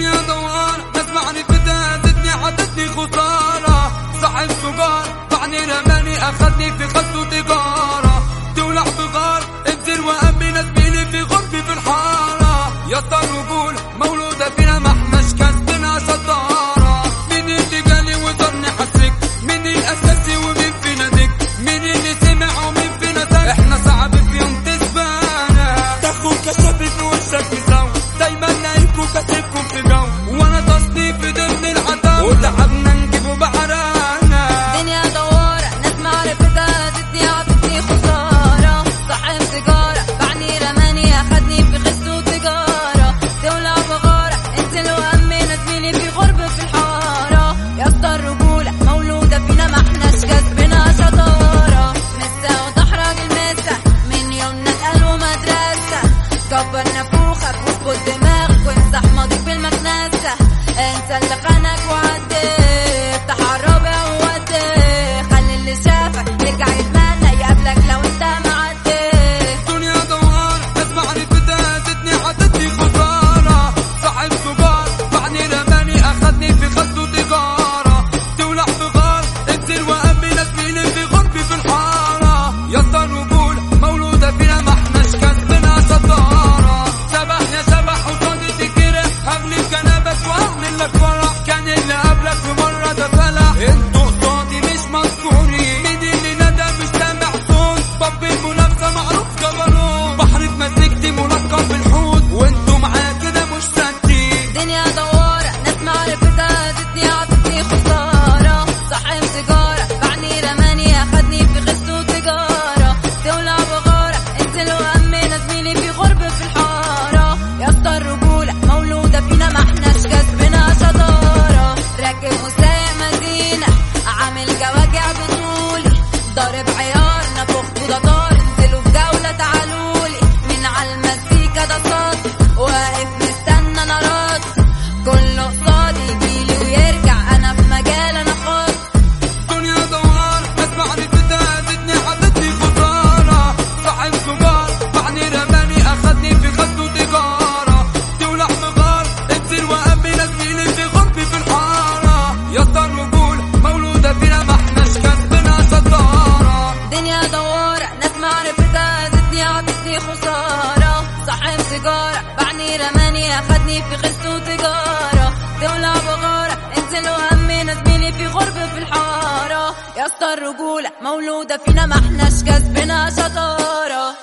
الدنيا يا دوار اسمعني الدنيا عدتني خسارة. صاحب سجار طعني رماني اخدني في خط تجارة تولع بغار انزل وامي زميلي في غرفي في الحارة. يا الرجول مولودة فينا ما احناش كاتبينها ستارة. مين اللي جالي وضرني حسك؟ مين الأساسي ومين فينا ديك مين اللي سمع ومين فينا تك إحنا صعب في يوم تسبانة تاخد كشف في وشك Esa. Whatever. زمايلي في غش وتجارة دولة وغارة انزلوا همنا زميلي في غرب في الحارة. يا اسطى الرجولة مولودة فينا ما احناش كسبنا شطارة.